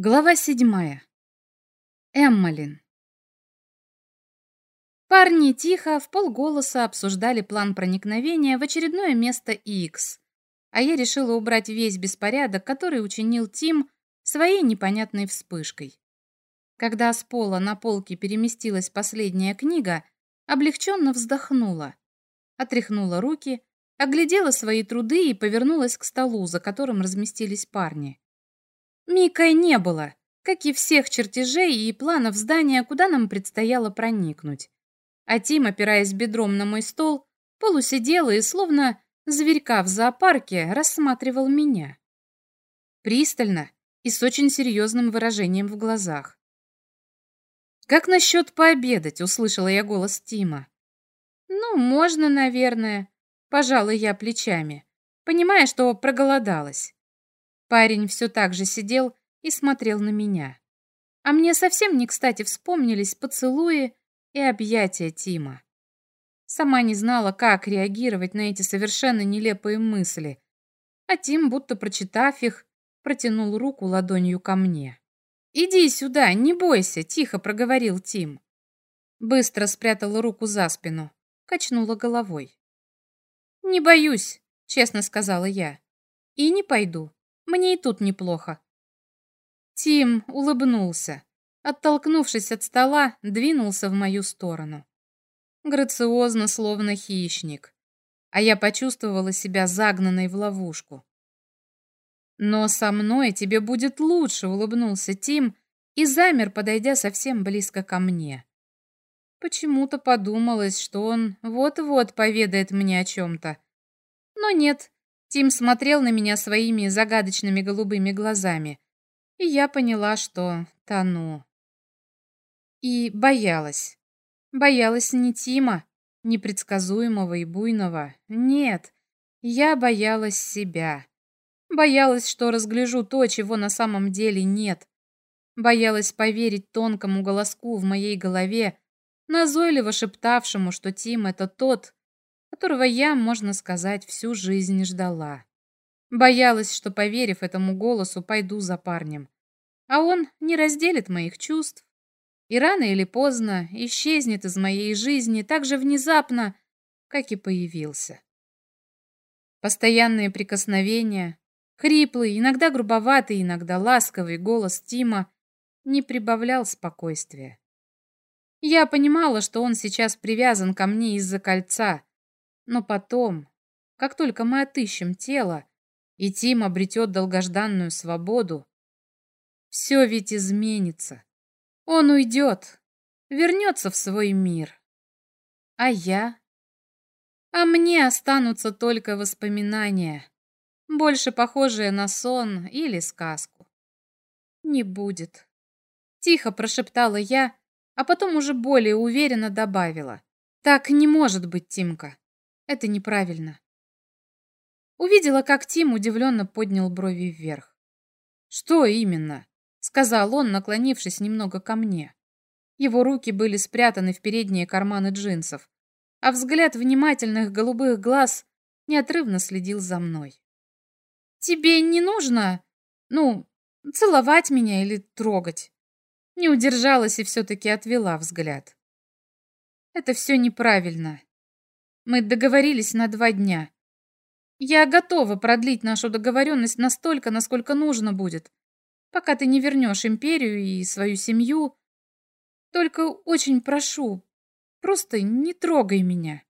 Глава седьмая. Эммалин. Парни тихо, в полголоса обсуждали план проникновения в очередное место X, а я решила убрать весь беспорядок, который учинил Тим своей непонятной вспышкой. Когда с пола на полке переместилась последняя книга, облегченно вздохнула, отряхнула руки, оглядела свои труды и повернулась к столу, за которым разместились парни. Микой не было, как и всех чертежей и планов здания, куда нам предстояло проникнуть. А Тим, опираясь бедром на мой стол, полусидел и, словно зверька в зоопарке, рассматривал меня. Пристально и с очень серьезным выражением в глазах. «Как насчет пообедать?» — услышала я голос Тима. «Ну, можно, наверное», — пожала я плечами, понимая, что проголодалась. Парень все так же сидел и смотрел на меня. А мне совсем не кстати вспомнились поцелуи и объятия Тима. Сама не знала, как реагировать на эти совершенно нелепые мысли. А Тим, будто прочитав их, протянул руку ладонью ко мне. «Иди сюда, не бойся», — тихо проговорил Тим. Быстро спрятала руку за спину, качнула головой. «Не боюсь», — честно сказала я. «И не пойду. Мне и тут неплохо. Тим улыбнулся. Оттолкнувшись от стола, двинулся в мою сторону. Грациозно, словно хищник. А я почувствовала себя загнанной в ловушку. «Но со мной тебе будет лучше», — улыбнулся Тим и замер, подойдя совсем близко ко мне. Почему-то подумалось, что он вот-вот поведает мне о чем-то. Но нет, Тим смотрел на меня своими загадочными голубыми глазами, и я поняла, что тону. И боялась. Боялась не Тима, непредсказуемого и буйного. Нет, я боялась себя. Боялась, что разгляжу то, чего на самом деле нет. Боялась поверить тонкому голоску в моей голове, назойливо шептавшему, что Тим — это тот, которого я, можно сказать, всю жизнь ждала. Боялась, что, поверив этому голосу, пойду за парнем. А он не разделит моих чувств и рано или поздно исчезнет из моей жизни так же внезапно, как и появился. Постоянные прикосновения, хриплый, иногда грубоватый, иногда ласковый голос Тима не прибавлял спокойствия. Я понимала, что он сейчас привязан ко мне из-за кольца, но потом, как только мы отыщем тело, и Тим обретет долгожданную свободу, все ведь изменится. Он уйдет, вернется в свой мир. А я? А мне останутся только воспоминания, больше похожие на сон или сказку. Не будет. Тихо прошептала я, а потом уже более уверенно добавила. Так не может быть, Тимка. Это неправильно. Увидела, как Тим удивленно поднял брови вверх. «Что именно?» — сказал он, наклонившись немного ко мне. Его руки были спрятаны в передние карманы джинсов, а взгляд внимательных голубых глаз неотрывно следил за мной. «Тебе не нужно, ну, целовать меня или трогать?» Не удержалась и все-таки отвела взгляд. «Это все неправильно. Мы договорились на два дня. Я готова продлить нашу договоренность настолько, насколько нужно будет, пока ты не вернешь империю и свою семью. Только очень прошу, просто не трогай меня.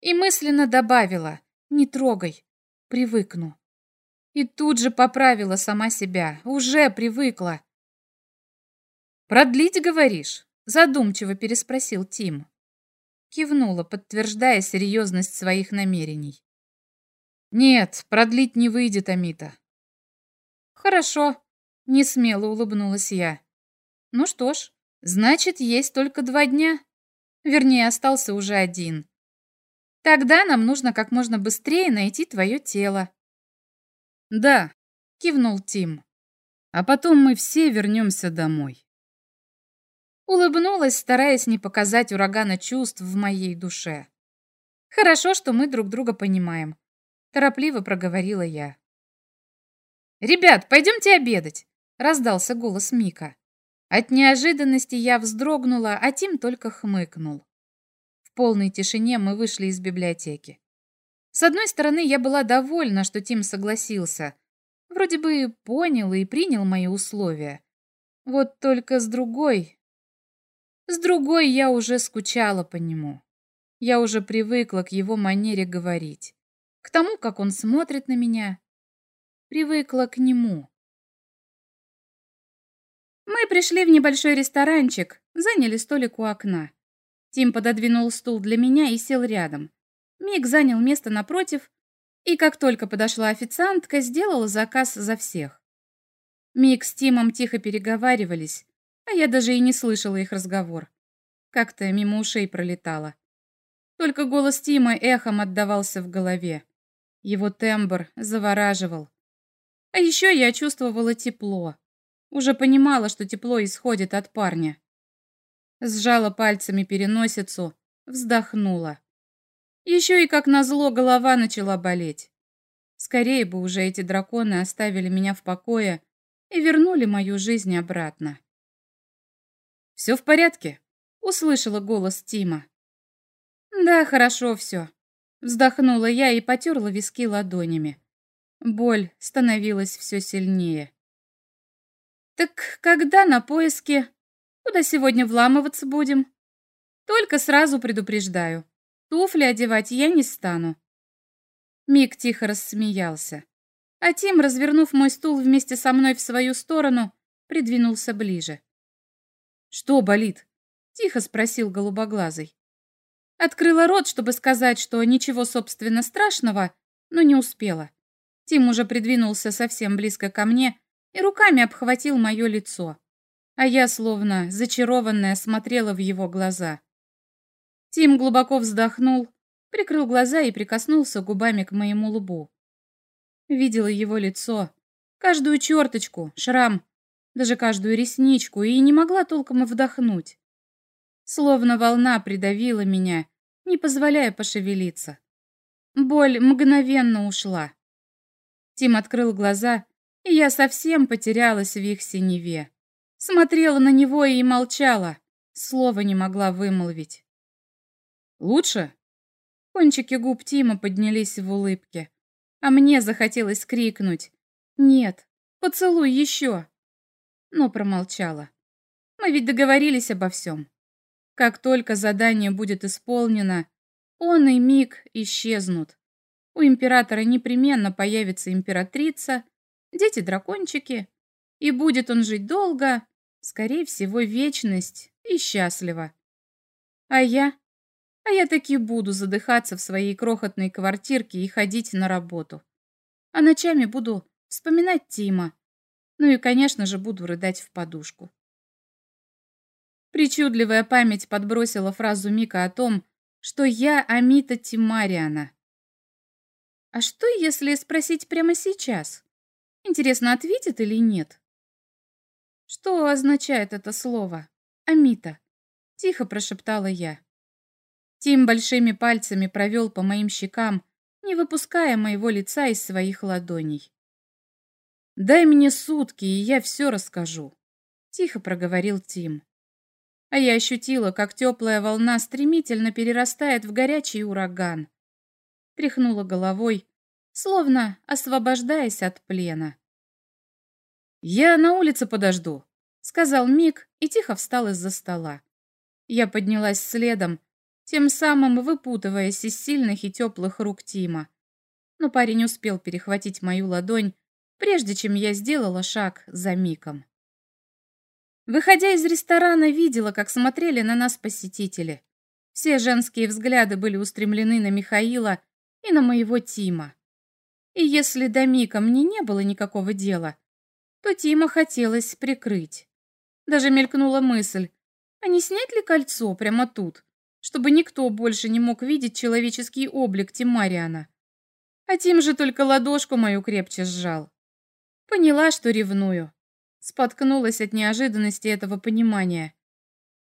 И мысленно добавила, не трогай, привыкну. И тут же поправила сама себя, уже привыкла. «Продлить, говоришь?» Задумчиво переспросил Тим. Кивнула, подтверждая серьезность своих намерений. «Нет, продлить не выйдет, Амита». «Хорошо», — несмело улыбнулась я. «Ну что ж, значит, есть только два дня. Вернее, остался уже один. Тогда нам нужно как можно быстрее найти твое тело». «Да», — кивнул Тим. «А потом мы все вернемся домой». Улыбнулась, стараясь не показать урагана чувств в моей душе. «Хорошо, что мы друг друга понимаем», — торопливо проговорила я. «Ребят, пойдемте обедать!» раздался голос Мика. От неожиданности я вздрогнула, а Тим только хмыкнул. В полной тишине мы вышли из библиотеки. С одной стороны, я была довольна, что Тим согласился. Вроде бы понял и принял мои условия. Вот только с другой... С другой я уже скучала по нему. Я уже привыкла к его манере говорить. К тому, как он смотрит на меня. Привыкла к нему. Мы пришли в небольшой ресторанчик, заняли столик у окна. Тим пододвинул стул для меня и сел рядом. Мик занял место напротив, и как только подошла официантка, сделала заказ за всех. Мик с Тимом тихо переговаривались, а я даже и не слышала их разговор. Как-то мимо ушей пролетала. Только голос Тима эхом отдавался в голове. Его тембр завораживал. А еще я чувствовала тепло. Уже понимала, что тепло исходит от парня. Сжала пальцами переносицу, вздохнула. Еще и как назло голова начала болеть. Скорее бы уже эти драконы оставили меня в покое и вернули мою жизнь обратно. «Все в порядке?» — услышала голос Тима. «Да, хорошо все», — вздохнула я и потерла виски ладонями. Боль становилась все сильнее. «Так когда на поиски? Куда сегодня вламываться будем?» «Только сразу предупреждаю. Туфли одевать я не стану». Мик тихо рассмеялся. А Тим, развернув мой стул вместе со мной в свою сторону, придвинулся ближе. «Что болит?» — тихо спросил голубоглазый. Открыла рот, чтобы сказать, что ничего, собственно, страшного, но не успела. Тим уже придвинулся совсем близко ко мне и руками обхватил мое лицо, а я, словно зачарованная, смотрела в его глаза. Тим глубоко вздохнул, прикрыл глаза и прикоснулся губами к моему лбу. Видела его лицо, каждую черточку, шрам, даже каждую ресничку, и не могла толком вдохнуть. Словно волна придавила меня, не позволяя пошевелиться. Боль мгновенно ушла. Тим открыл глаза и я совсем потерялась в их синеве. Смотрела на него и молчала, слова не могла вымолвить. «Лучше?» Кончики губ Тима поднялись в улыбке, а мне захотелось крикнуть «Нет, поцелуй еще!» Но промолчала. Мы ведь договорились обо всем. Как только задание будет исполнено, он и Миг исчезнут. У императора непременно появится императрица, дети-дракончики, и будет он жить долго, скорее всего, вечность и счастливо. А я? А я таки буду задыхаться в своей крохотной квартирке и ходить на работу. А ночами буду вспоминать Тима. Ну и, конечно же, буду рыдать в подушку. Причудливая память подбросила фразу Мика о том, что я Амита Тимариана. А что, если спросить прямо сейчас? Интересно, ответит или нет? Что означает это слово? Амита. Тихо прошептала я. Тим большими пальцами провел по моим щекам, не выпуская моего лица из своих ладоней. «Дай мне сутки, и я все расскажу», — тихо проговорил Тим. А я ощутила, как теплая волна стремительно перерастает в горячий ураган. Тряхнула головой, словно освобождаясь от плена. «Я на улице подожду», — сказал Мик и тихо встал из-за стола. Я поднялась следом, тем самым выпутываясь из сильных и теплых рук Тима. Но парень успел перехватить мою ладонь, прежде чем я сделала шаг за Миком. Выходя из ресторана, видела, как смотрели на нас посетители. Все женские взгляды были устремлены на Михаила и на моего Тима. И если до Мика мне не было никакого дела, то Тима хотелось прикрыть. Даже мелькнула мысль, а не снять ли кольцо прямо тут, чтобы никто больше не мог видеть человеческий облик Тимариана. А Тим же только ладошку мою крепче сжал. Поняла, что ревную. Споткнулась от неожиданности этого понимания.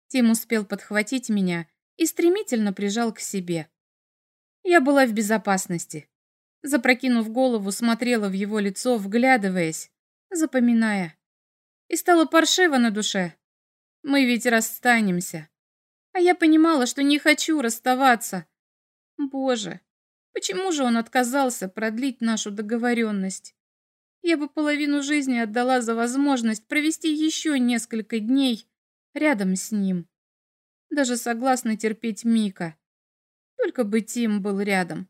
Тим успел подхватить меня и стремительно прижал к себе. Я была в безопасности. Запрокинув голову, смотрела в его лицо, вглядываясь, запоминая. И стало паршиво на душе. Мы ведь расстанемся. А я понимала, что не хочу расставаться. Боже, почему же он отказался продлить нашу договоренность? Я бы половину жизни отдала за возможность провести еще несколько дней рядом с ним. Даже согласна терпеть Мика. Только бы Тим был рядом.